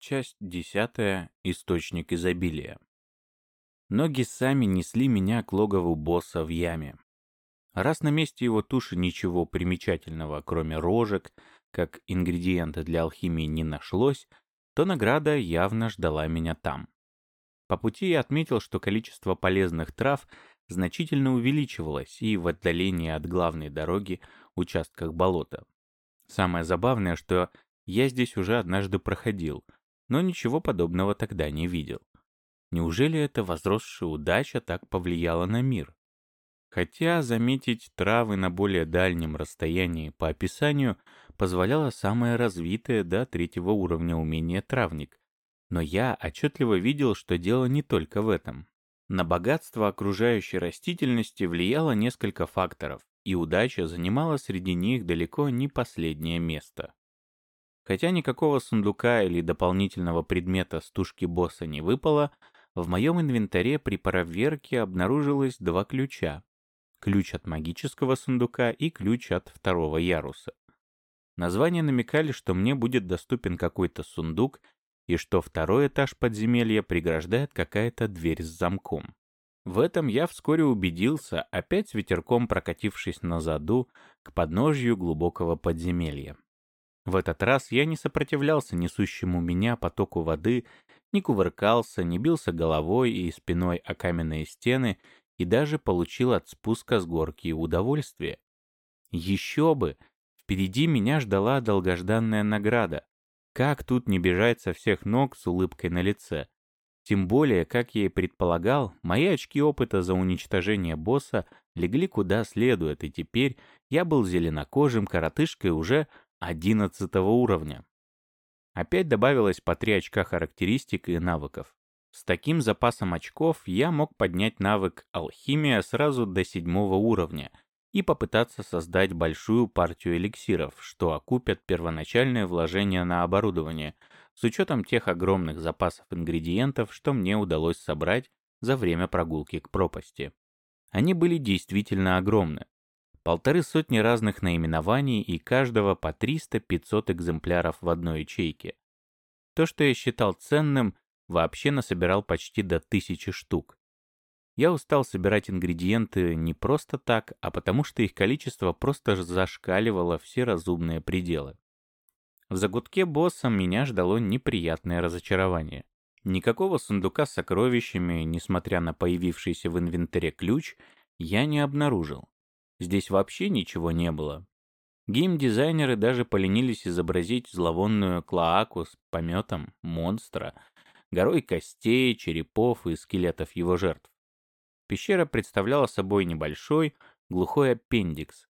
Часть десятая. Источник изобилия. Ноги сами несли меня к логову босса в яме. Раз на месте его туши ничего примечательного, кроме рожек, как ингредиента для алхимии не нашлось, то награда явно ждала меня там. По пути я отметил, что количество полезных трав значительно увеличивалось и в отдалении от главной дороги участках болота. Самое забавное, что я здесь уже однажды проходил — но ничего подобного тогда не видел. Неужели эта возросшая удача так повлияла на мир? Хотя заметить травы на более дальнем расстоянии по описанию позволяло самое развитое до третьего уровня умение травник. Но я отчетливо видел, что дело не только в этом. На богатство окружающей растительности влияло несколько факторов, и удача занимала среди них далеко не последнее место. Хотя никакого сундука или дополнительного предмета с тушки босса не выпало, в моем инвентаре при проверке обнаружилось два ключа. Ключ от магического сундука и ключ от второго яруса. Названия намекали, что мне будет доступен какой-то сундук и что второй этаж подземелья преграждает какая-то дверь с замком. В этом я вскоре убедился, опять ветерком прокатившись на заду к подножью глубокого подземелья. В этот раз я не сопротивлялся несущему меня потоку воды, не кувыркался, не бился головой и спиной о каменные стены и даже получил от спуска с горки удовольствие. Еще бы! Впереди меня ждала долгожданная награда. Как тут не бежать со всех ног с улыбкой на лице? Тем более, как я и предполагал, мои очки опыта за уничтожение босса легли куда следует, и теперь я был зеленокожим коротышкой уже одиннадцатого уровня. Опять добавилось по три очка характеристик и навыков. С таким запасом очков я мог поднять навык алхимия сразу до седьмого уровня и попытаться создать большую партию эликсиров, что окупят первоначальное вложение на оборудование, с учетом тех огромных запасов ингредиентов, что мне удалось собрать за время прогулки к пропасти. Они были действительно огромны, полторы сотни разных наименований и каждого по 300-500 экземпляров в одной ячейке. То, что я считал ценным, вообще насобирал почти до тысячи штук. Я устал собирать ингредиенты не просто так, а потому что их количество просто зашкаливало все разумные пределы. В загудке босса меня ждало неприятное разочарование. Никакого сундука с сокровищами, несмотря на появившийся в инвентаре ключ, я не обнаружил. Здесь вообще ничего не было. Гейм-дизайнеры даже поленились изобразить зловонную клоаку с пометом монстра, горой костей, черепов и скелетов его жертв. Пещера представляла собой небольшой, глухой аппендикс.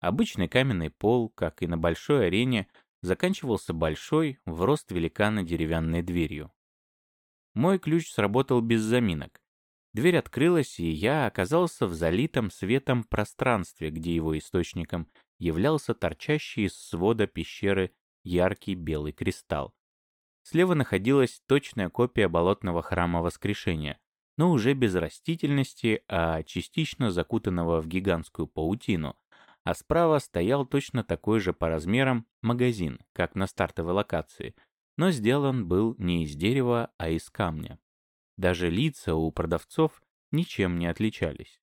Обычный каменный пол, как и на большой арене, заканчивался большой, в рост великана деревянной дверью. Мой ключ сработал без заминок. Дверь открылась, и я оказался в залитом светом пространстве, где его источником являлся торчащий из свода пещеры яркий белый кристалл. Слева находилась точная копия болотного храма воскрешения, но уже без растительности, а частично закутанного в гигантскую паутину, а справа стоял точно такой же по размерам магазин, как на стартовой локации, но сделан был не из дерева, а из камня. Даже лица у продавцов ничем не отличались.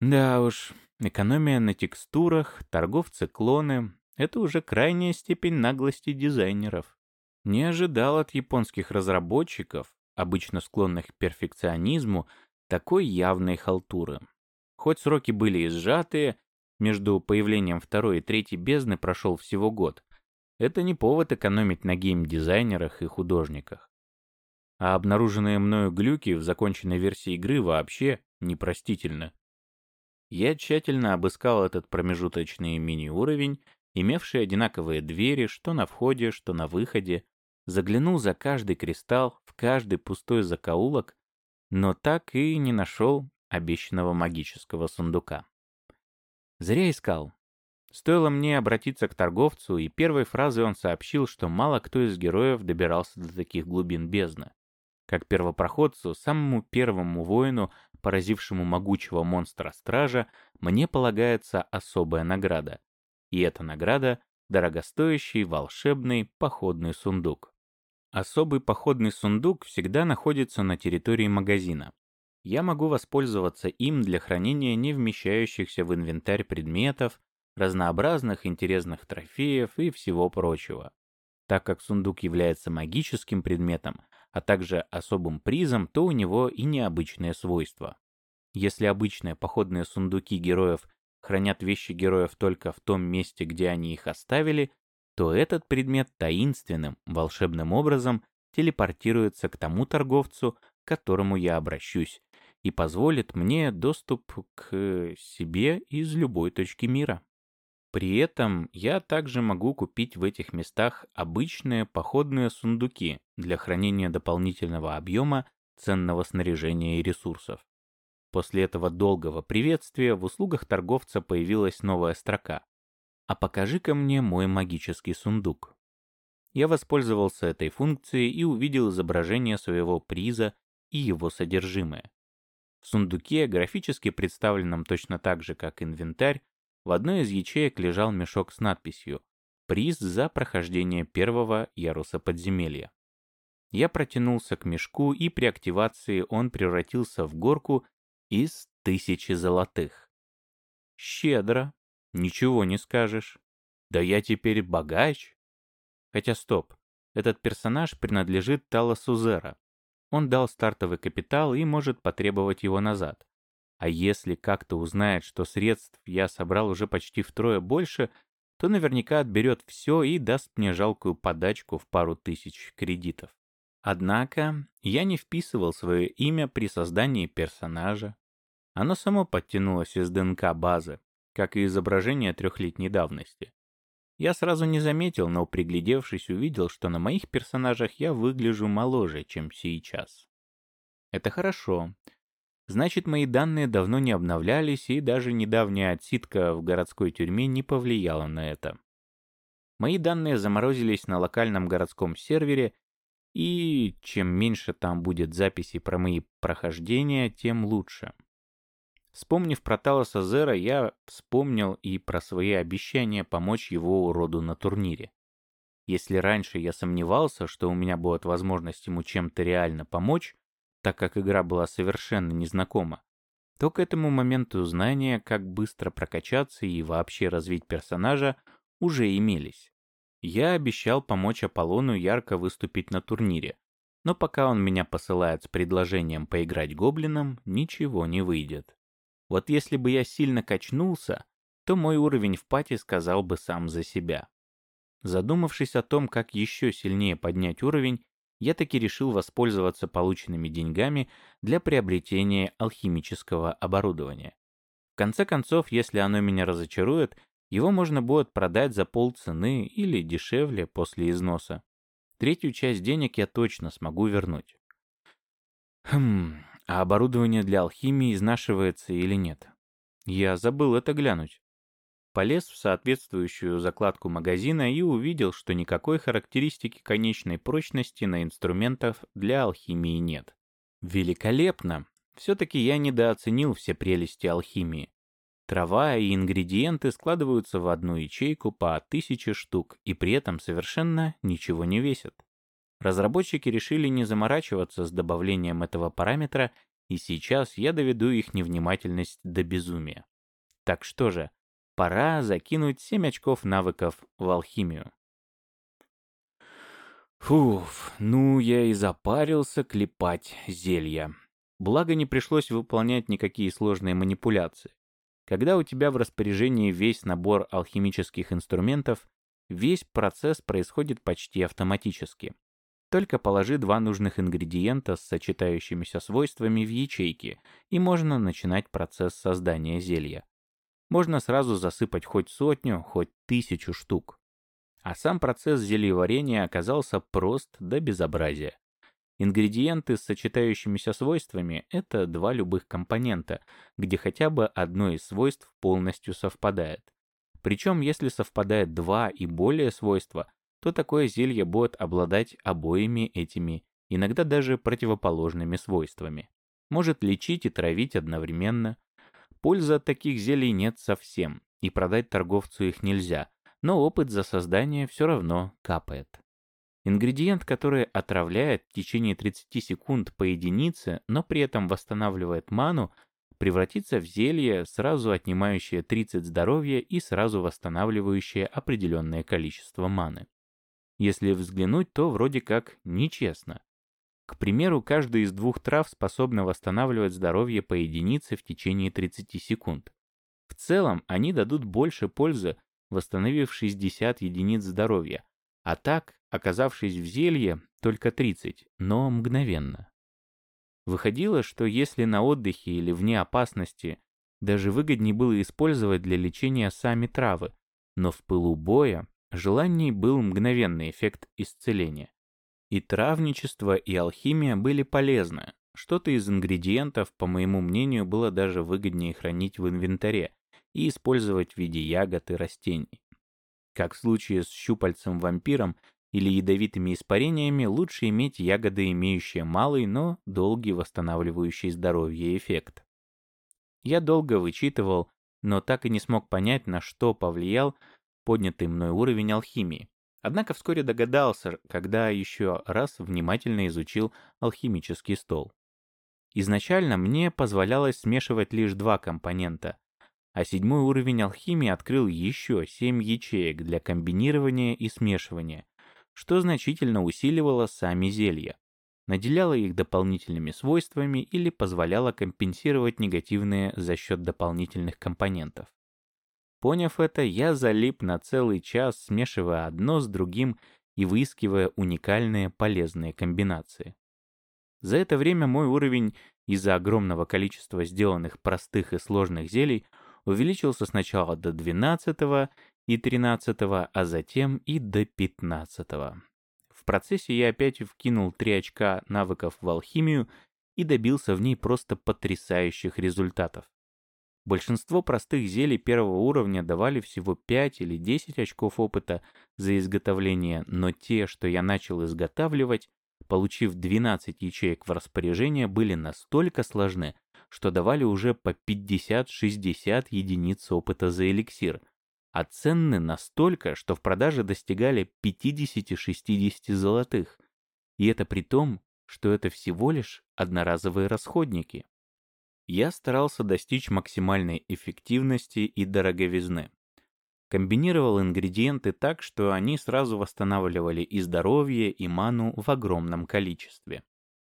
Да уж, экономия на текстурах, торговцы-клоны — это уже крайняя степень наглости дизайнеров. Не ожидал от японских разработчиков, обычно склонных к перфекционизму, такой явной халтуры. Хоть сроки были и сжатые, между появлением второй и третьей бездны прошел всего год, это не повод экономить на гейм-дизайнерах и художниках. А обнаруженные мною глюки в законченной версии игры вообще непростительны. Я тщательно обыскал этот промежуточный мини-уровень, имевший одинаковые двери, что на входе, что на выходе, заглянул за каждый кристалл, в каждый пустой закоулок, но так и не нашел обещанного магического сундука. Зря искал. Стоило мне обратиться к торговцу, и первой фразой он сообщил, что мало кто из героев добирался до таких глубин бездны. Как первопроходцу, самому первому воину, поразившему могучего монстра-стража, мне полагается особая награда. И эта награда — дорогостоящий волшебный походный сундук. особый походный сундук всегда находится на территории магазина. Я могу воспользоваться им для хранения не вмещающихся в инвентарь предметов, разнообразных интересных трофеев и всего прочего. Так как сундук является магическим предметом, а также особым призом, то у него и необычные свойства. Если обычные походные сундуки героев хранят вещи героев только в том месте, где они их оставили, то этот предмет таинственным, волшебным образом телепортируется к тому торговцу, к которому я обращусь, и позволит мне доступ к себе из любой точки мира. При этом я также могу купить в этих местах обычные походные сундуки для хранения дополнительного объема ценного снаряжения и ресурсов. После этого долгого приветствия в услугах торговца появилась новая строка. «А покажи-ка мне мой магический сундук». Я воспользовался этой функцией и увидел изображение своего приза и его содержимое. В сундуке, графически представленном точно так же, как инвентарь, в одной из ячеек лежал мешок с надписью «Приз за прохождение первого яруса подземелья». Я протянулся к мешку, и при активации он превратился в горку из тысячи золотых. Щедро, ничего не скажешь. Да я теперь богач. Хотя стоп, этот персонаж принадлежит Талосу Зера. Он дал стартовый капитал и может потребовать его назад. А если как-то узнает, что средств я собрал уже почти втрое больше, то наверняка отберет все и даст мне жалкую подачку в пару тысяч кредитов. Однако я не вписывал свое имя при создании персонажа. Оно само подтянулось из ДНК базы, как и изображение трехлетней давности. Я сразу не заметил, но приглядевшись увидел, что на моих персонажах я выгляжу моложе, чем сейчас. Это хорошо, Значит, мои данные давно не обновлялись, и даже недавняя отсидка в городской тюрьме не повлияла на это. Мои данные заморозились на локальном городском сервере, и чем меньше там будет записей про мои прохождения, тем лучше. Вспомнив про Талоса Зера, я вспомнил и про свои обещания помочь его уроду на турнире. Если раньше я сомневался, что у меня будет возможность ему чем-то реально помочь, так как игра была совершенно незнакома, то к этому моменту знания, как быстро прокачаться и вообще развить персонажа, уже имелись. Я обещал помочь Аполлону ярко выступить на турнире, но пока он меня посылает с предложением поиграть гоблином, ничего не выйдет. Вот если бы я сильно качнулся, то мой уровень в пати сказал бы сам за себя. Задумавшись о том, как еще сильнее поднять уровень, я таки решил воспользоваться полученными деньгами для приобретения алхимического оборудования. В конце концов, если оно меня разочарует, его можно будет продать за полцены или дешевле после износа. Третью часть денег я точно смогу вернуть. Хм, а оборудование для алхимии изнашивается или нет? Я забыл это глянуть. Полез в соответствующую закладку магазина и увидел, что никакой характеристики конечной прочности на инструментах для алхимии нет. Великолепно! Все-таки я недооценил все прелести алхимии. Трава и ингредиенты складываются в одну ячейку по тысяче штук и при этом совершенно ничего не весят. Разработчики решили не заморачиваться с добавлением этого параметра, и сейчас я доведу их невнимательность до безумия. Так что же, Пора закинуть 7 очков навыков в алхимию. Фуф, ну я и запарился клепать зелья. Благо не пришлось выполнять никакие сложные манипуляции. Когда у тебя в распоряжении весь набор алхимических инструментов, весь процесс происходит почти автоматически. Только положи два нужных ингредиента с сочетающимися свойствами в ячейки, и можно начинать процесс создания зелья можно сразу засыпать хоть сотню, хоть тысячу штук. А сам процесс зельеварения оказался прост до безобразия. Ингредиенты с сочетающимися свойствами – это два любых компонента, где хотя бы одно из свойств полностью совпадает. Причем, если совпадает два и более свойства, то такое зелье будет обладать обоими этими, иногда даже противоположными свойствами. Может лечить и травить одновременно, Пользы от таких зелий нет совсем, и продать торговцу их нельзя, но опыт за создание все равно капает. Ингредиент, который отравляет в течение 30 секунд по единице, но при этом восстанавливает ману, превратится в зелье, сразу отнимающее 30 здоровья и сразу восстанавливающее определенное количество маны. Если взглянуть, то вроде как нечестно. К примеру, каждая из двух трав способна восстанавливать здоровье по единице в течение 30 секунд. В целом, они дадут больше пользы, восстановив 60 единиц здоровья, а так, оказавшись в зелье, только 30, но мгновенно. Выходило, что если на отдыхе или вне опасности, даже выгоднее было использовать для лечения сами травы, но в пылу боя желаний был мгновенный эффект исцеления. И травничество, и алхимия были полезны. Что-то из ингредиентов, по моему мнению, было даже выгоднее хранить в инвентаре и использовать в виде ягод и растений. Как в случае с щупальцем-вампиром или ядовитыми испарениями, лучше иметь ягоды, имеющие малый, но долгий восстанавливающий здоровье эффект. Я долго вычитывал, но так и не смог понять, на что повлиял поднятый мной уровень алхимии. Однако вскоре догадался, когда еще раз внимательно изучил алхимический стол. Изначально мне позволялось смешивать лишь два компонента, а седьмой уровень алхимии открыл еще семь ячеек для комбинирования и смешивания, что значительно усиливало сами зелья, наделяло их дополнительными свойствами или позволяло компенсировать негативные за счет дополнительных компонентов. Поняв это, я залип на целый час, смешивая одно с другим и выискивая уникальные полезные комбинации. За это время мой уровень из-за огромного количества сделанных простых и сложных зелий увеличился сначала до 12 и 13, а затем и до 15. В процессе я опять вкинул 3 очка навыков в алхимию и добился в ней просто потрясающих результатов. Большинство простых зелий первого уровня давали всего 5 или 10 очков опыта за изготовление, но те, что я начал изготавливать, получив 12 ячеек в распоряжение, были настолько сложны, что давали уже по 50-60 единиц опыта за эликсир, а ценны настолько, что в продаже достигали 50-60 золотых. И это при том, что это всего лишь одноразовые расходники я старался достичь максимальной эффективности и дороговизны. Комбинировал ингредиенты так, что они сразу восстанавливали и здоровье, и ману в огромном количестве.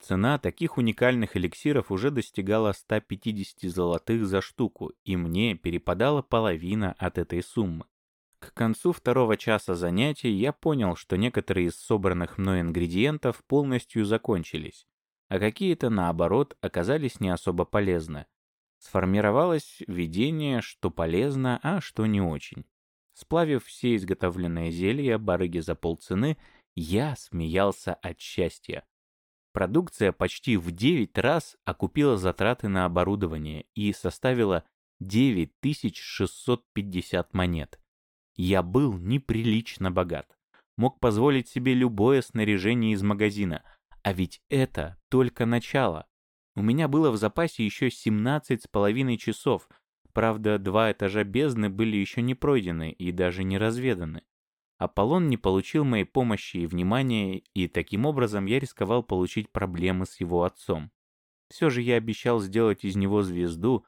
Цена таких уникальных эликсиров уже достигала 150 золотых за штуку, и мне перепадала половина от этой суммы. К концу второго часа занятий я понял, что некоторые из собранных мной ингредиентов полностью закончились, а какие-то, наоборот, оказались не особо полезны. Сформировалось видение, что полезно, а что не очень. Сплавив все изготовленные зелья барыги за полцены, я смеялся от счастья. Продукция почти в 9 раз окупила затраты на оборудование и составила 9650 монет. Я был неприлично богат. Мог позволить себе любое снаряжение из магазина – а ведь это только начало. У меня было в запасе еще 17 с половиной часов. Правда, два этажа бездны были еще не пройдены и даже не разведаны. Аполлон не получил моей помощи и внимания, и таким образом я рисковал получить проблемы с его отцом. Все же я обещал сделать из него звезду,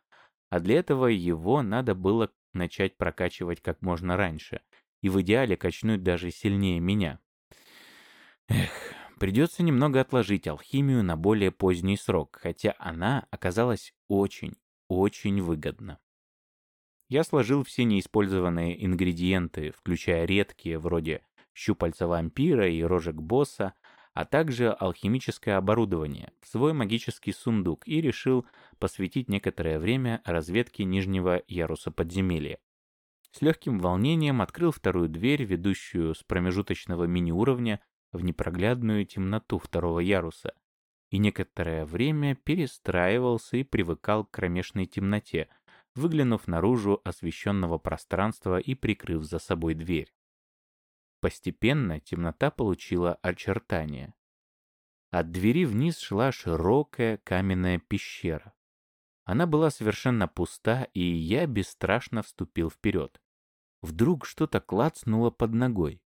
а для этого его надо было начать прокачивать как можно раньше, и в идеале качнуть даже сильнее меня. Эх, Придется немного отложить алхимию на более поздний срок, хотя она оказалась очень, очень выгодна. Я сложил все неиспользованные ингредиенты, включая редкие, вроде щупальца вампира и рожек босса, а также алхимическое оборудование, в свой магический сундук и решил посвятить некоторое время разведке нижнего яруса подземелья. С легким волнением открыл вторую дверь, ведущую с промежуточного мини-уровня в непроглядную темноту второго яруса и некоторое время перестраивался и привыкал к кромешной темноте, выглянув наружу освещенного пространства и прикрыв за собой дверь. Постепенно темнота получила очертания. От двери вниз шла широкая каменная пещера. Она была совершенно пуста, и я бесстрашно вступил вперед. Вдруг что-то клацнуло под ногой.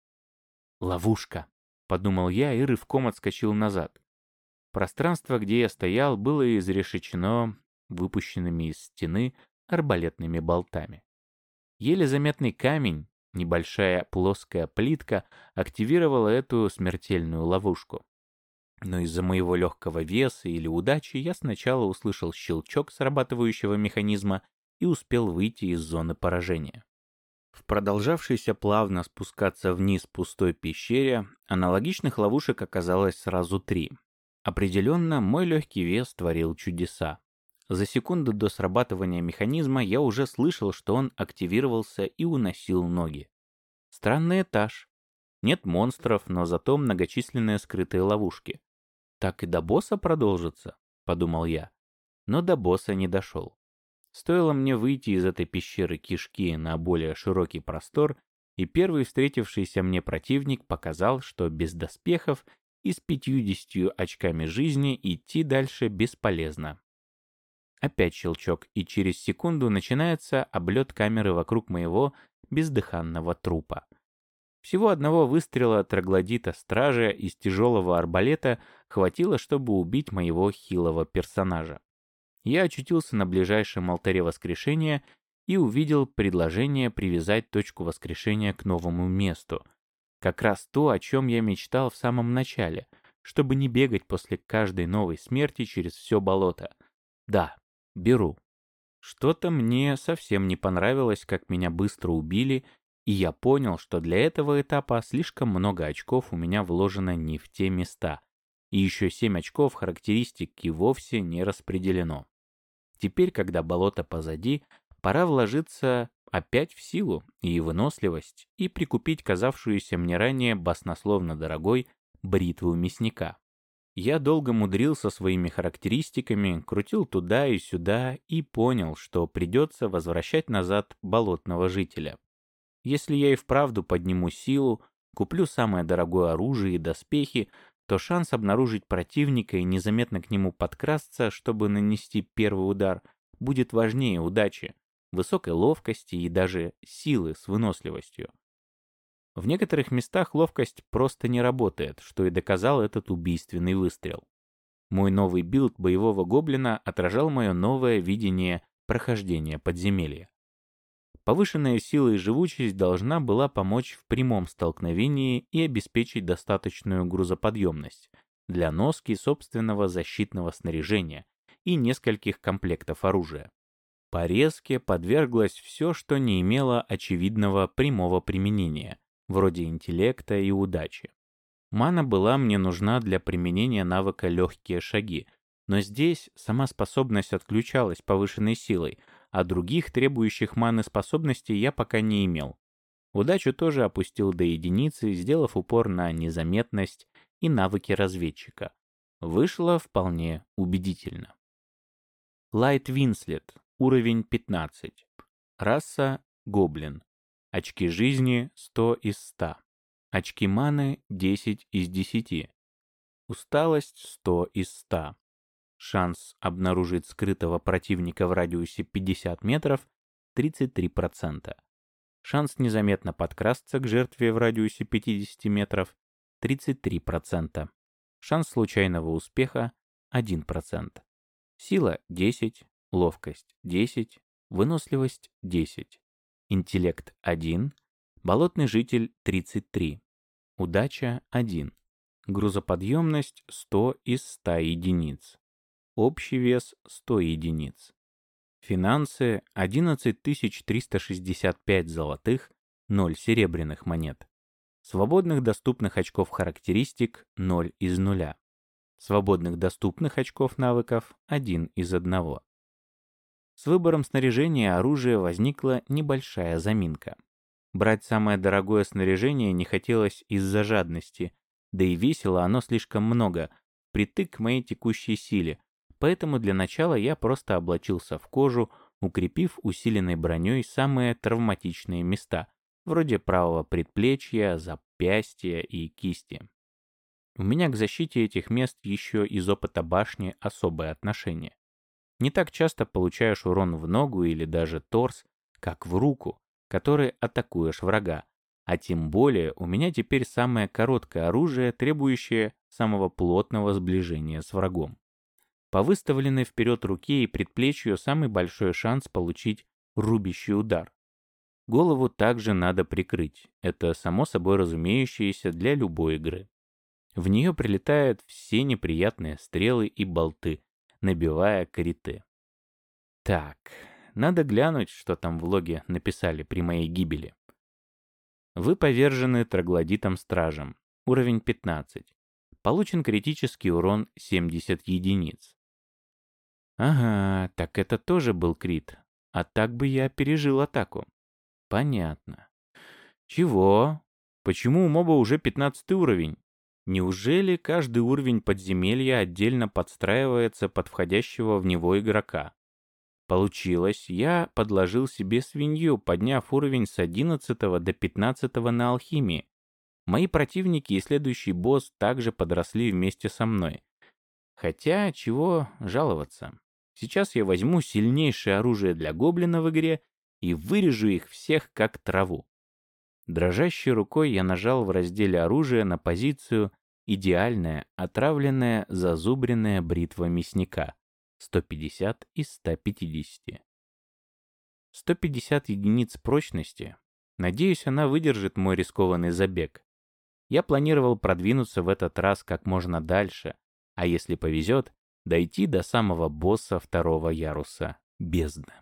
Ловушка подумал я и рывком отскочил назад. Пространство, где я стоял, было изрешечено выпущенными из стены арбалетными болтами. Еле заметный камень, небольшая плоская плитка, активировала эту смертельную ловушку. Но из-за моего легкого веса или удачи я сначала услышал щелчок срабатывающего механизма и успел выйти из зоны поражения. Продолжавшейся плавно спускаться вниз пустой пещере аналогичных ловушек оказалось сразу три. Определенно, мой легкий вес творил чудеса. За секунду до срабатывания механизма я уже слышал, что он активировался и уносил ноги. Странный этаж. Нет монстров, но зато многочисленные скрытые ловушки. Так и до босса продолжится, подумал я. Но до босса не дошел. Стоило мне выйти из этой пещеры кишки на более широкий простор, и первый встретившийся мне противник показал, что без доспехов и с пятьюдесятью очками жизни идти дальше бесполезно. Опять щелчок, и через секунду начинается облет камеры вокруг моего бездыханного трупа. Всего одного выстрела троглодита стража из тяжелого арбалета хватило, чтобы убить моего хилого персонажа. Я очутился на ближайшем алтаре воскрешения и увидел предложение привязать точку воскрешения к новому месту. Как раз то, о чем я мечтал в самом начале, чтобы не бегать после каждой новой смерти через все болото. Да, беру. Что-то мне совсем не понравилось, как меня быстро убили, и я понял, что для этого этапа слишком много очков у меня вложено не в те места, и еще 7 очков характеристик вовсе не распределено. Теперь, когда болото позади, пора вложиться опять в силу и выносливость и прикупить казавшуюся мне ранее баснословно дорогой бритву мясника. Я долго мудрился своими характеристиками, крутил туда и сюда и понял, что придется возвращать назад болотного жителя. Если я и вправду подниму силу, куплю самое дорогое оружие и доспехи, то шанс обнаружить противника и незаметно к нему подкрасться, чтобы нанести первый удар, будет важнее удачи, высокой ловкости и даже силы с выносливостью. В некоторых местах ловкость просто не работает, что и доказал этот убийственный выстрел. Мой новый билд боевого гоблина отражал мое новое видение прохождения подземелья. Повышенная сила и живучесть должна была помочь в прямом столкновении и обеспечить достаточную грузоподъемность для носки собственного защитного снаряжения и нескольких комплектов оружия. Порезке подверглось все, что не имело очевидного прямого применения, вроде интеллекта и удачи. Мана была мне нужна для применения навыка «Легкие шаги», но здесь сама способность отключалась повышенной силой, а других требующих маны способностей я пока не имел. Удачу тоже опустил до единицы, сделав упор на незаметность и навыки разведчика. Вышло вполне убедительно. Лайт Винслет, уровень 15. Раса – гоблин. Очки жизни 100 из 100. Очки маны 10 из 10. Усталость 100 из 100. Шанс обнаружить скрытого противника в радиусе 50 метров 33%. Шанс незаметно подкрасться к жертве в радиусе 50 метров 33%. Шанс случайного успеха 1%. Сила 10, ловкость 10, выносливость 10 интеллект 1, болотный житель 33, удача 1, грузоподъемность 100 из 100 единиц, общий вес 100 единиц, финансы 11365 золотых, 0 серебряных монет, свободных доступных очков характеристик 0 из 0, свободных доступных очков навыков 1 из 1. С выбором снаряжения и оружия возникла небольшая заминка. Брать самое дорогое снаряжение не хотелось из-за жадности, да и весило оно слишком много, притык к моей текущей силе, поэтому для начала я просто облачился в кожу, укрепив усиленной броней самые травматичные места, вроде правого предплечья, запястья и кисти. У меня к защите этих мест еще из опыта башни особое отношение. Не так часто получаешь урон в ногу или даже торс, как в руку, которой атакуешь врага. А тем более у меня теперь самое короткое оружие, требующее самого плотного сближения с врагом. По выставленной вперед руке и предплечью самый большой шанс получить рубящий удар. Голову также надо прикрыть. Это само собой разумеющееся для любой игры. В нее прилетают все неприятные стрелы и болты, набивая карите. Так, надо глянуть, что там в логе написали при моей гибели. Вы повержены троглодитом-стражем. Уровень 15. Получен критический урон 70 единиц. Ага, так это тоже был крит. А так бы я пережил атаку. Понятно. Чего? Почему у моба уже 15 уровень? Неужели каждый уровень подземелья отдельно подстраивается под входящего в него игрока? Получилось, я подложил себе свинью, подняв уровень с 11 до 15 на алхимии. Мои противники и следующий босс также подросли вместе со мной. Хотя, чего жаловаться. Сейчас я возьму сильнейшее оружие для гоблина в игре и вырежу их всех как траву. Дрожащей рукой я нажал в разделе оружия на позицию «Идеальная, отравленная, зазубренная бритва мясника». 150 из 150. 150 единиц прочности. Надеюсь, она выдержит мой рискованный забег. Я планировал продвинуться в этот раз как можно дальше, а если повезет, дойти до самого босса второго яруса бездны.